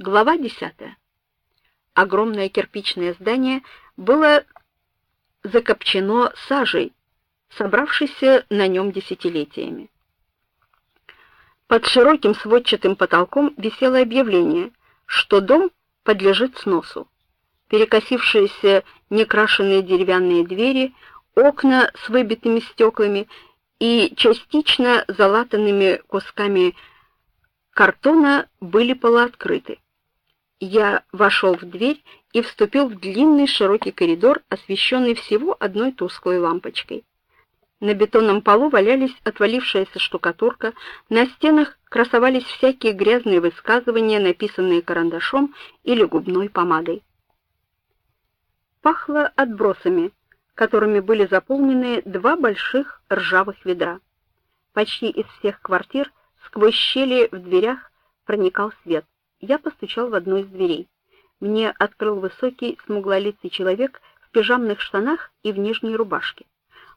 Глава 10. Огромное кирпичное здание было закопчено сажей, собравшейся на нем десятилетиями. Под широким сводчатым потолком висело объявление, что дом подлежит сносу. Перекосившиеся некрашенные деревянные двери, окна с выбитыми стеклами и частично залатанными кусками картона были полуоткрыты. Я вошел в дверь и вступил в длинный широкий коридор, освещенный всего одной тусклой лампочкой. На бетонном полу валялись отвалившаяся штукатурка, на стенах красовались всякие грязные высказывания, написанные карандашом или губной помадой. Пахло отбросами, которыми были заполнены два больших ржавых ведра. Почти из всех квартир сквозь щели в дверях проникал свет. Я постучал в одну из дверей. Мне открыл высокий, смуглолицый человек в пижамных штанах и в нижней рубашке.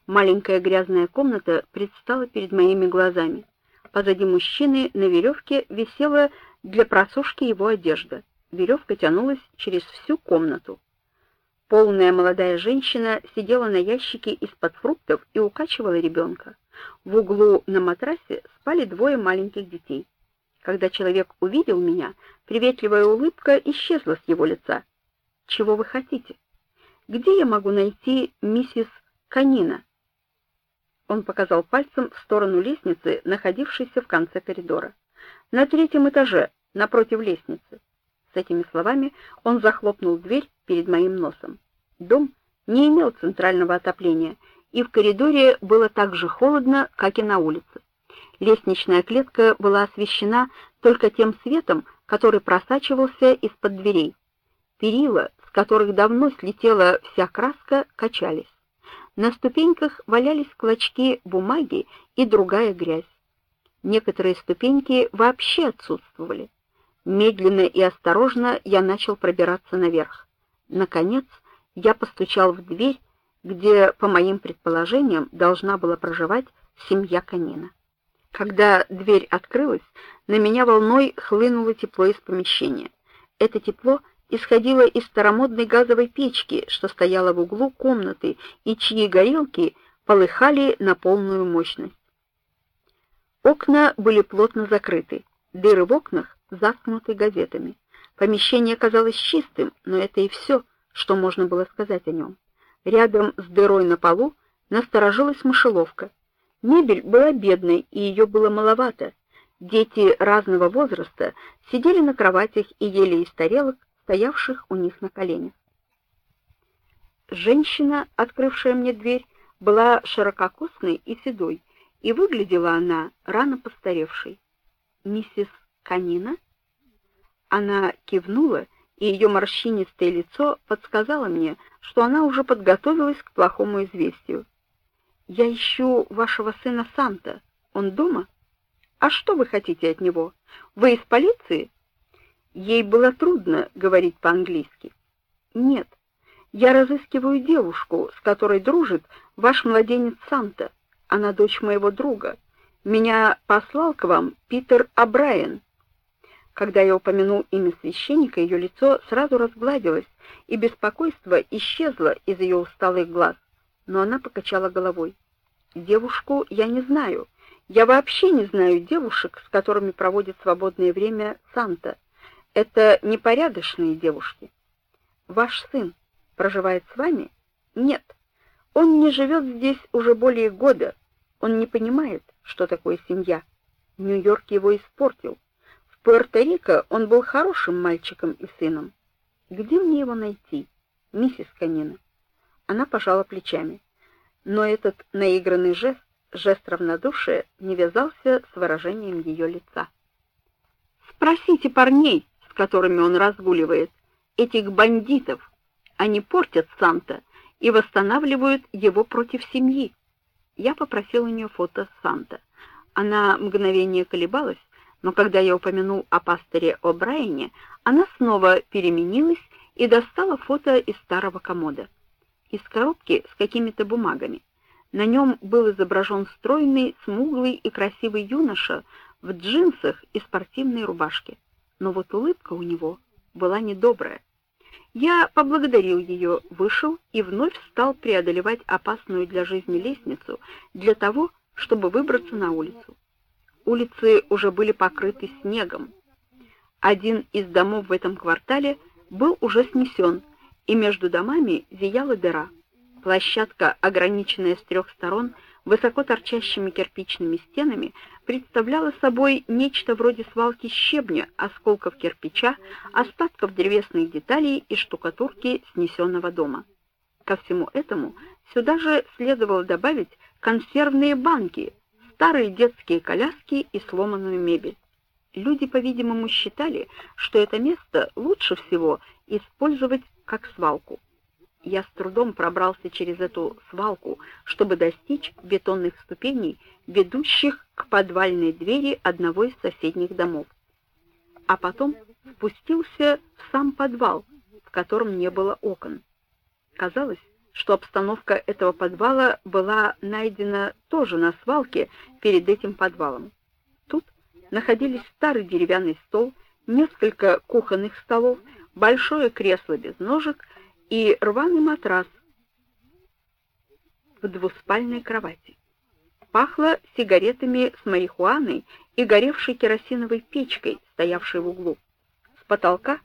Маленькая грязная комната предстала перед моими глазами. Позади мужчины на веревке висела для просушки его одежда. Веревка тянулась через всю комнату. Полная молодая женщина сидела на ящике из-под фруктов и укачивала ребенка. В углу на матрасе спали двое маленьких детей. Когда человек увидел меня, приветливая улыбка исчезла с его лица. Чего вы хотите? Где я могу найти миссис Канина? Он показал пальцем в сторону лестницы, находившейся в конце коридора. На третьем этаже, напротив лестницы. С этими словами он захлопнул дверь перед моим носом. Дом не имел центрального отопления, и в коридоре было так же холодно, как и на улице. Лестничная клетка была освещена только тем светом, который просачивался из-под дверей. Перила, с которых давно слетела вся краска, качались. На ступеньках валялись клочки бумаги и другая грязь. Некоторые ступеньки вообще отсутствовали. Медленно и осторожно я начал пробираться наверх. Наконец, я постучал в дверь, где, по моим предположениям, должна была проживать семья Канина. Когда дверь открылась, на меня волной хлынуло тепло из помещения. Это тепло исходило из старомодной газовой печки, что стояла в углу комнаты и чьи горелки полыхали на полную мощность. Окна были плотно закрыты, дыры в окнах заткнуты газетами. Помещение казалось чистым, но это и все, что можно было сказать о нем. Рядом с дырой на полу насторожилась мышеловка. Мебель была бедной, и ее было маловато. Дети разного возраста сидели на кроватях и ели из тарелок, стоявших у них на коленях. Женщина, открывшая мне дверь, была ширококосной и седой, и выглядела она рано постаревшей. Миссис Канина? Она кивнула и ее морщинистое лицо подсказало мне, что она уже подготовилась к плохому известию. Я ищу вашего сына Санта. Он дома? А что вы хотите от него? Вы из полиции? Ей было трудно говорить по-английски. Нет. Я разыскиваю девушку, с которой дружит ваш младенец Санта. Она дочь моего друга. Меня послал к вам Питер Абрайен. Когда я упомянул имя священника, ее лицо сразу разгладилось, и беспокойство исчезло из ее усталых глаз. Но она покачала головой. Девушку я не знаю. Я вообще не знаю девушек, с которыми проводит свободное время Санта. Это непорядочные девушки. Ваш сын проживает с вами? Нет. Он не живет здесь уже более года. Он не понимает, что такое семья. Нью-Йорк его испортил. Пуэрто-Рико он был хорошим мальчиком и сыном. Где мне его найти, миссис Канина? Она пожала плечами. Но этот наигранный жест, жест равнодушия, не вязался с выражением ее лица. Спросите парней, с которыми он разгуливает, этих бандитов. Они портят Санта и восстанавливают его против семьи. Я попросил у нее фото Санта. Она мгновение колебалась, но когда я упомянул о пасторе О'Брайене, она снова переменилась и достала фото из старого комода. Из коробки с какими-то бумагами. На нем был изображен стройный, смуглый и красивый юноша в джинсах и спортивной рубашке. но вот улыбка у него была недобрая. Я поблагодарил ее, вышел и вновь стал преодолевать опасную для жизни лестницу для того, чтобы выбраться на улицу. Улицы уже были покрыты снегом. Один из домов в этом квартале был уже снесен, и между домами зияла дыра. Площадка, ограниченная с трех сторон высоко торчащими кирпичными стенами, представляла собой нечто вроде свалки щебня, осколков кирпича, остатков древесных деталей и штукатурки снесенного дома. Ко всему этому сюда же следовало добавить консервные банки, старые детские коляски и сломанную мебель. Люди, по-видимому, считали, что это место лучше всего использовать как свалку. Я с трудом пробрался через эту свалку, чтобы достичь бетонных ступеней, ведущих к подвальной двери одного из соседних домов. А потом спустился в сам подвал, в котором не было окон. Казалось, что обстановка этого подвала была найдена тоже на свалке перед этим подвалом. Тут находились старый деревянный стол, несколько кухонных столов, большое кресло без ножек и рваный матрас в двуспальной кровати. Пахло сигаретами с марихуаной и горевшей керосиновой печкой, стоявшей в углу. С потолка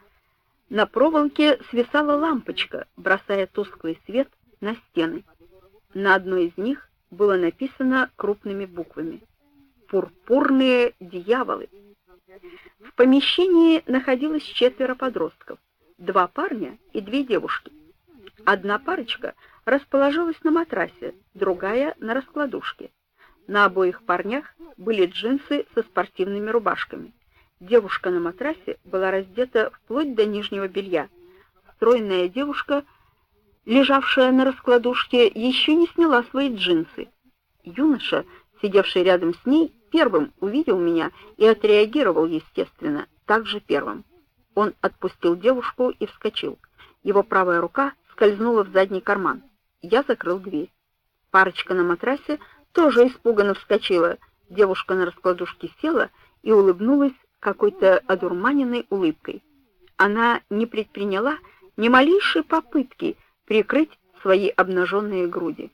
на проволоке свисала лампочка, бросая тусклый свет на стены. На одной из них было написано крупными буквами «Пурпурные дьяволы». В помещении находилось четверо подростков, два парня и две девушки. Одна парочка расположилась на матрасе, другая — на раскладушке. На обоих парнях были джинсы со спортивными рубашками. Девушка на матрасе была раздета вплоть до нижнего белья. Стройная девушка, лежавшая на раскладушке, еще не сняла свои джинсы. Юноша, сидевший рядом с ней, первым увидел меня и отреагировал, естественно, также первым. Он отпустил девушку и вскочил. Его правая рука скользнула в задний карман. Я закрыл дверь. Парочка на матрасе тоже испуганно вскочила. Девушка на раскладушке села и улыбнулась какой-то одурманенной улыбкой. Она не предприняла ни малейшей попытки прикрыть свои обнаженные груди.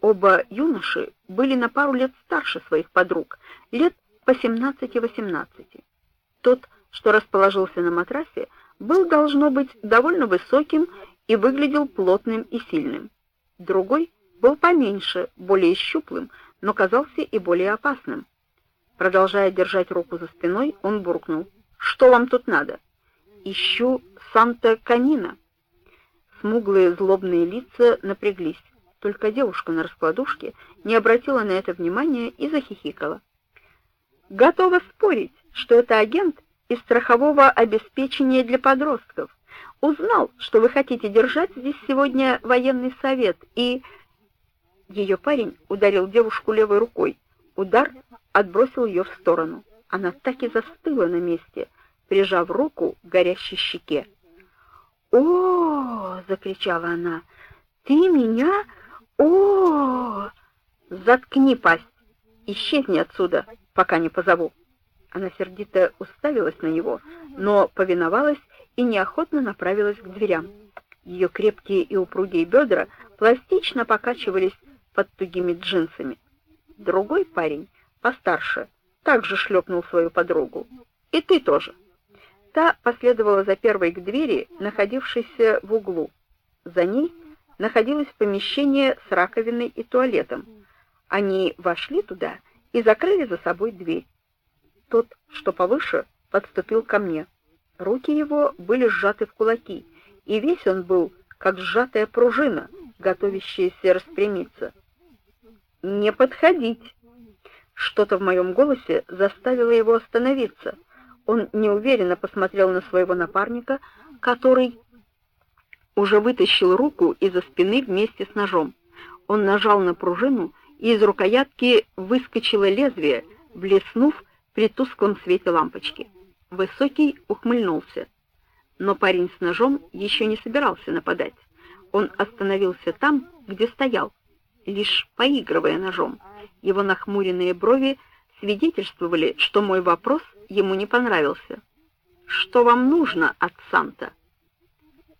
Оба юноши были на пару лет старше своих подруг, лет по 17-18. Тот, что расположился на матрасе, был должно быть довольно высоким и выглядел плотным и сильным. Другой был поменьше, более щуплым, но казался и более опасным. Продолжая держать руку за спиной, он буркнул: "Что вам тут надо?" "Ищу Санта-Канина". Смуглые злобные лица напряглись. Только девушка на раскладушке не обратила на это внимания и захихикала. Готова спорить, что это агент из страхового обеспечения для подростков узнал, что вы хотите держать здесь сегодня военный совет, и ее парень ударил девушку левой рукой. Удар отбросил ее в сторону. Она так и застыла на месте, прижав руку к горящей щеке. "О!" закричала она. "Ты меня? О! Заткни пасть. Исчезни отсюда, пока не позову". Она сердито уставилась на него, но повиновалась и неохотно направилась к дверям. Ее крепкие и упругие бедра пластично покачивались под тугими джинсами. Другой парень, постарше, также шлепнул свою подругу. «И ты тоже». Та последовала за первой к двери, находившейся в углу. За ней находилось помещение с раковиной и туалетом. Они вошли туда и закрыли за собой дверь. Тот, что повыше, подступил ко мне. Руки его были сжаты в кулаки, и весь он был как сжатая пружина, готовящаяся распрямиться. «Не подходить!» Что-то в моем голосе заставило его остановиться. Он неуверенно посмотрел на своего напарника, который уже вытащил руку из-за спины вместе с ножом. Он нажал на пружину, и из рукоятки выскочило лезвие, блеснув при тусклом свете лампочки. Высокий ухмыльнулся. Но парень с ножом еще не собирался нападать. Он остановился там, где стоял, лишь поигрывая ножом. Его нахмуренные брови свидетельствовали, что мой вопрос ему не понравился. Что вам нужно от Санта?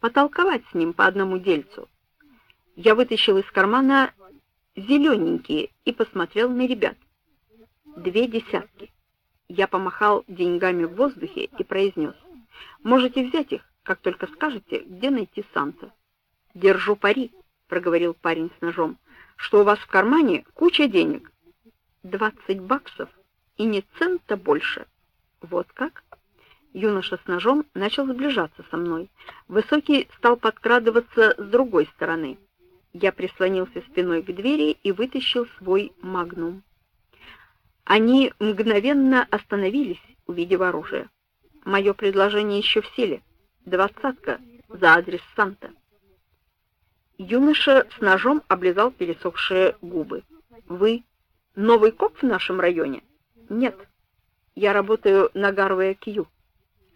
Потолковать с ним по одному дельцу. Я вытащил из кармана зелененькие и посмотрел на ребят. Две десятки. Я помахал деньгами в воздухе и произнес. Можете взять их, как только скажете, где найти Санта. Держу пари, проговорил парень с ножом, что у вас в кармане куча денег. Двадцать баксов и ни цента больше. Вот как? Юноша с ножом начал сближаться со мной. Высокий стал подкрадываться с другой стороны. Я прислонился спиной к двери и вытащил свой магнум. Они мгновенно остановились, увидев оружие. Мое предложение еще в силе. Двадцатка за адрес Санта. Юноша с ножом облизал пересохшие губы. Вы новый коп в нашем районе? Нет. Я работаю на Гарвея Кью.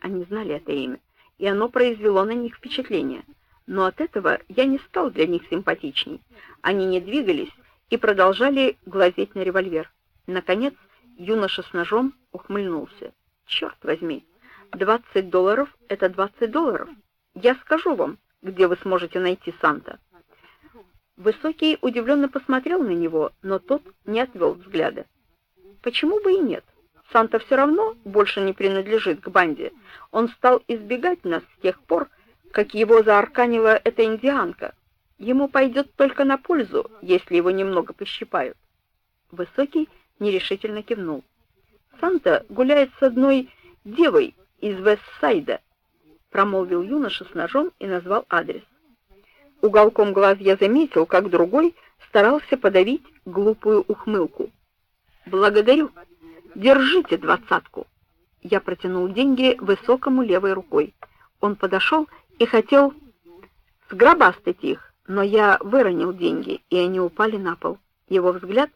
Они знали это имя, и оно произвело на них впечатление. Но от этого я не стал для них симпатичней. Они не двигались и продолжали глазеть на револьвер. Наконец, юноша с ножом ухмыльнулся. Черт возьми, 20 долларов — это 20 долларов. Я скажу вам, где вы сможете найти Санта. Высокий удивленно посмотрел на него, но тот не отвел взгляда. Почему бы и нет? Санта все равно больше не принадлежит к банде. Он стал избегать нас с тех пор, как его заарканила эта индианка. Ему пойдет только на пользу, если его немного пощипают. Высокий нерешительно кивнул. Санта гуляет с одной девой из Вестсайда, промолвил юноша с ножом и назвал адрес. Уголком глаз я заметил, как другой старался подавить глупую ухмылку. Благодарю. Держите двадцатку. Я протянул деньги высокому левой рукой. Он подошел и хотел сгробастать их, но я выронил деньги, и они упали на пол. Его взгляд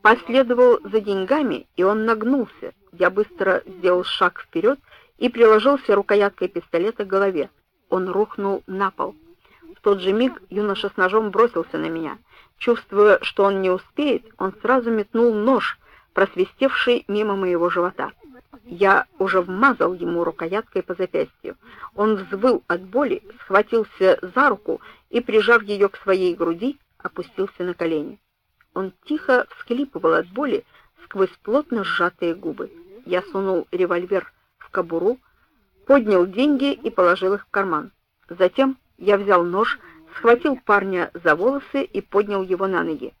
последовал за деньгами, и он нагнулся. Я быстро сделал шаг вперед и приложился рукояткой пистолета к голове. Он рухнул на пол. В тот же миг юноша с ножом бросился на меня. Чувствуя, что он не успеет, он сразу метнул нож, просвистевший мимо моего живота. Я уже вмазал ему рукояткой по запястью. Он взвыл от боли, схватился за руку и, прижав ее к своей груди, опустился на колени. Он тихо всхлипывал от боли сквозь плотно сжатые губы. Я сунул револьвер в кобуру, поднял деньги и положил их в карман. Затем я взял нож, схватил парня за волосы и поднял его на ноги.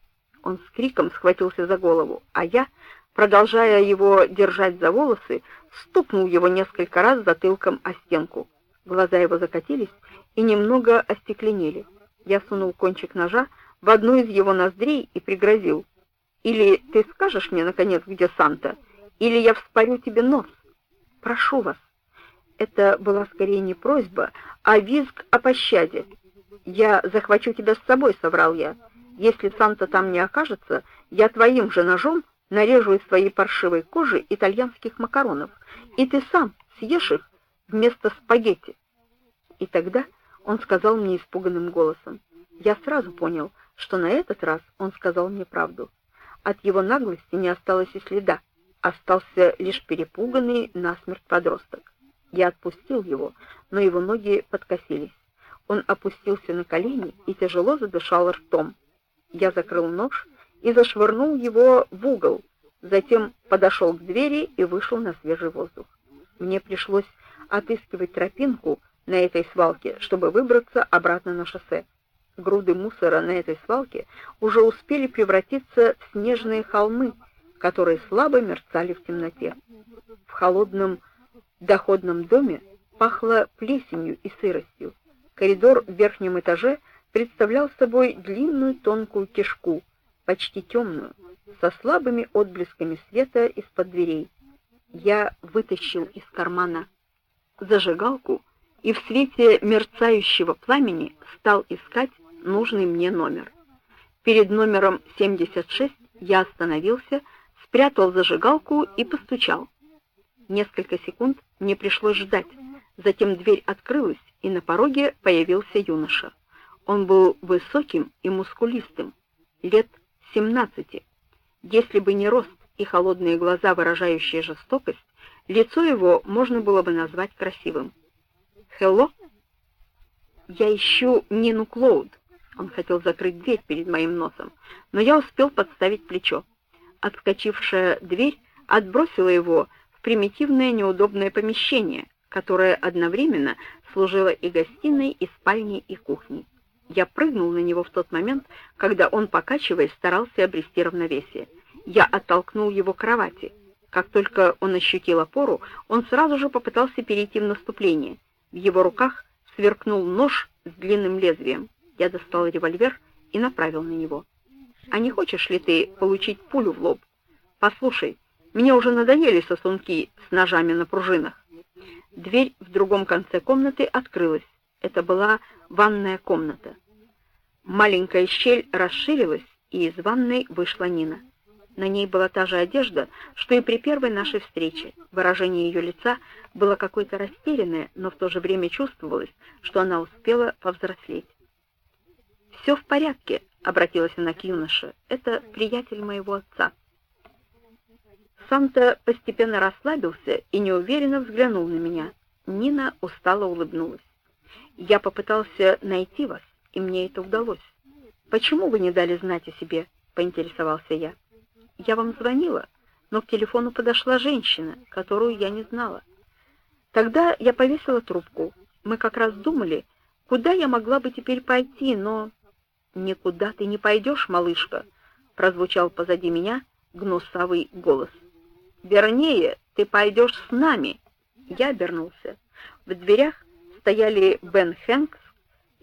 Он с криком схватился за голову, а я, продолжая его держать за волосы, стукнул его несколько раз затылком о стенку. Глаза его закатились и немного остекленели. Я сунул кончик ножа в одну из его ноздрей и пригрозил: "Или ты скажешь мне наконец, где Санта, или я вспорю тебе нос. Прошу вас". Это была скорее не просьба, а визг о пощаде. "Я захвачу тебя с собой", соврал я. "Если Санта там не окажется, я твоим же ножом нарежу из твоей паршивой кожи итальянских макаронов, и ты сам съешь их вместо спагетти". И тогда он сказал мне испуганным голосом: "Я сразу понял, что на этот раз он сказал мне правду. От его наглости не осталось и следа, остался лишь перепуганный насмерть подросток. Я отпустил его, но его ноги подкосились. Он опустился на колени и тяжело задышал ртом. Я закрыл нож и зашвырнул его в угол, затем подошел к двери и вышел на свежий воздух. Мне пришлось отыскивать тропинку на этой свалке, чтобы выбраться обратно на шоссе. Груды мусора на этой свалке уже успели превратиться в снежные холмы, которые слабо мерцали в темноте. В холодном доходном доме пахло плесенью и сыростью. Коридор в верхнем этаже представлял собой длинную тонкую кишку, почти темную, со слабыми отблесками света из-под дверей. Я вытащил из кармана зажигалку и в свете мерцающего пламени стал искать нужный мне номер. Перед номером 76 я остановился, спрятал зажигалку и постучал. Несколько секунд мне пришлось ждать. Затем дверь открылась, и на пороге появился юноша. Он был высоким и мускулистым, лет 17. Если бы не рост и холодные глаза, выражающие жестокость, Лицо его можно было бы назвать красивым. «Хелло?» «Я ищу Нину Клоуд». Он хотел закрыть дверь перед моим носом, но я успел подставить плечо. Отскочившая дверь отбросила его в примитивное неудобное помещение, которое одновременно служило и гостиной, и спальней, и кухней. Я прыгнул на него в тот момент, когда он, покачиваясь, старался обрести равновесие. Я оттолкнул его к кровати. Как только он ощутил опору, он сразу же попытался перейти в наступление. В его руках сверкнул нож с длинным лезвием. Я достал револьвер и направил на него. «А не хочешь ли ты получить пулю в лоб? Послушай, мне уже надоели сосунки с ножами на пружинах». Дверь в другом конце комнаты открылась. Это была ванная комната. Маленькая щель расширилась, и из ванной вышла Нина. На ней была та же одежда, что и при первой нашей встрече. Выражение ее лица было какое-то растерянное, но в то же время чувствовалось, что она успела повзрослеть. «Все в порядке», — обратилась она к юноше. «Это приятель моего отца». Санта постепенно расслабился и неуверенно взглянул на меня. Нина устало улыбнулась. Я попытался найти вас, и мне это удалось. Почему вы не дали знать о себе? поинтересовался я. Я вам звонила, но к телефону подошла женщина, которую я не знала. Тогда я повесила трубку. Мы как раз думали, куда я могла бы теперь пойти, но никуда ты не пойдешь, малышка, прозвучал позади меня гнусавый голос. Вернее, ты пойдешь с нами. Я обернулся. В дверях стояли Бен Хэнкс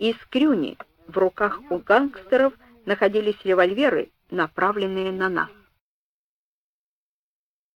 и Скрюни. В руках у гангстеров находились револьверы, направленные на нас.